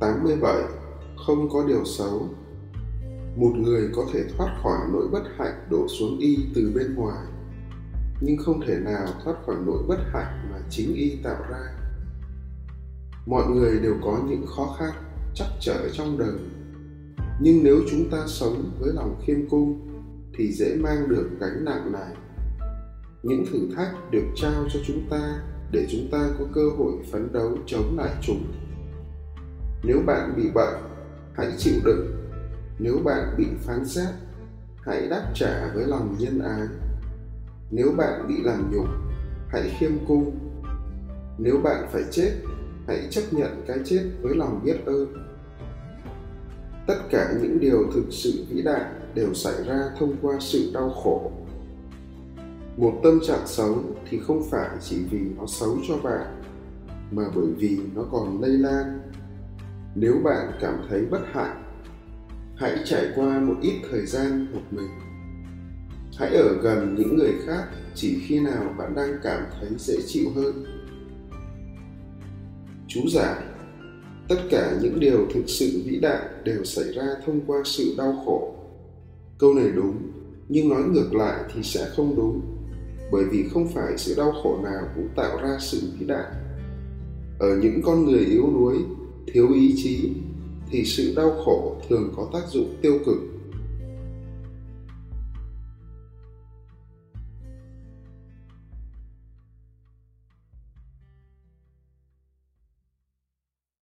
87 Không có điều xấu. Một người có thể thoát khỏi nỗi bất hạnh đổ xuống y từ bên ngoài, nhưng không thể nào thoát khỏi nỗi bất hạnh mà chính y tạo ra. Mọi người đều có những khó khăn chắc trở trong đời. Nhưng nếu chúng ta sống với lòng khiêm cung, thì dễ mang được gánh nặng này. Những thử thách được trao cho chúng ta để chúng ta có cơ hội phấn đấu chống lại chúng nếu bạn bị bệnh, hãy chịu đựng. Nếu bạn bị phán xét, hãy đáp trả với lòng nhân ái. Nếu bạn bị làm nhục, hãy khiêm cung. Nếu bạn phải chết, hãy chấp nhận cái chết với lòng biết ơn. Tất cả những điều thực sự vĩ đại đều xảy ra thông qua sự đau khổ. Một tâm trạng xấu thì không phải chỉ vì nó xấu cho bạn, mà bởi vì nó còn lây lan nếu bạn cảm thấy bất hạnh hãy trải qua một ít thời gian một mình. Hãy ở gần những người khác chỉ khi nào bạn đang cảm thấy dễ chịu hơn. Chú giải tất cả những điều thực sự vĩ đại đều xảy ra thông qua sự đau khổ. Câu này đúng, nhưng nói ngược lại thì sẽ không đúng, bởi vì không phải sự đau khổ nào cũng tạo ra sự vĩ đại. Ở những con người yếu đuối thiếu ý chí thì sự đau khổ thường có tác dụng tiêu cực.